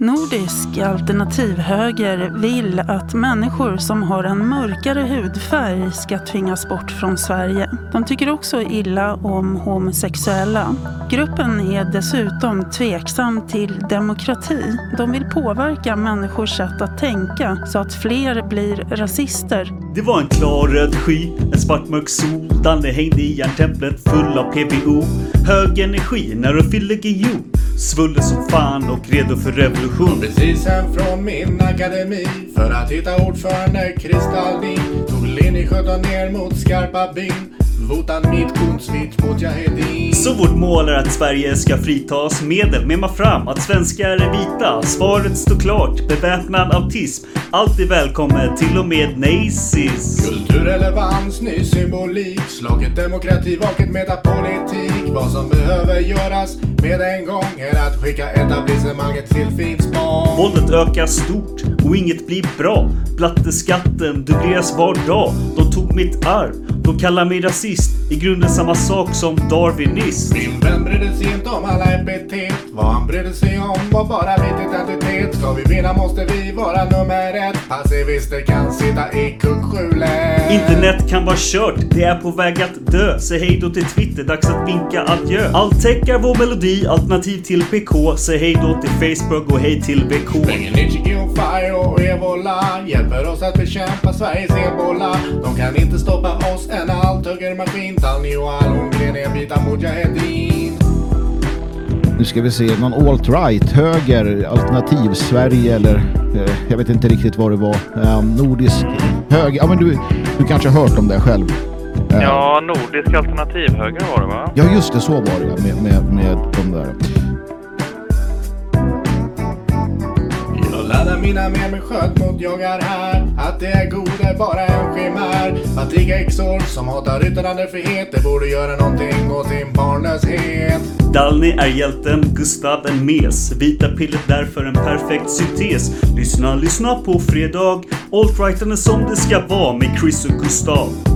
Nordisk alternativhöger vill att människor som har en mörkare hudfärg ska tvingas bort från Sverige. De tycker också illa om homosexuella. Gruppen är dessutom tveksam till demokrati. De vill påverka människors sätt att tänka så att fler blir rasister. Det var en klar röd sky, en svartmörk sol. Danne hängde i järntemplet full av PBO. Hög energi när du fyllde GIO. Svullen som fan och redo för revolution. Precis hem från min akademi för att hitta ordförande kristallin. Tog linje 17 ner mot skarpa byn. Så vårt mål är att Sverige ska fritas. Medel memar fram att svenskar är vita. Svaret står klart. Beväpnad autism. Allt är välkommet, till och med nazis. Kulturrelevans, ny symbolik. Slaget demokrati, vaket metapolitik. Vad som behöver göras med en gång är att skicka etablissemanget till Finspång. Våldet ökar stort och inget blir bra. Blatteskatten dubbleras var dag. De tog mitt arv. De kallar mig rasist. I grunden samma sak som darwinist. Min vän brydde sig inte om alla epitet. Vad han brydde sig om var bara mitt identitet. Ska vi vinna måste vi vara nummer ett. Passivister kan sitta i kuggskjulet. Internet kan vara kört, det är på väg att dö. Säg hej då till Twitter, dags att vinka adjö. Alltech är vår melodi, alternativ till PK. Säg hej då till Facebook och hej till VK. Nichi, Geofire och Evola hjälper oss att bekämpa Sveriges ebola. De kan inte stoppa oss, en althuggermaskin. Tallni och Almgren är vita mujahedin. Nu ska vi se, någon alt-right, höger, alternativ Sverige eller eh, jag vet inte riktigt vad det var. Eh, nordisk höger, ja men du, du kanske har hört om det själv. Eh, Ja, nordisk alternativhöger var det va? ja just det, så var det med, med, med de där. Jag laddar mina med mig sköt mot jagar här Att det är god är bara en chimär Fatighäxor som hatar yttrandefrihet Det borde göra någonting åt sin barnlöshet Dalny är hjälten, Gustav en mes. Vita pillret därför en perfekt syntes. Lyssna, lyssna på fredag. Alt-righten är som det ska vara med Chris och Gustav.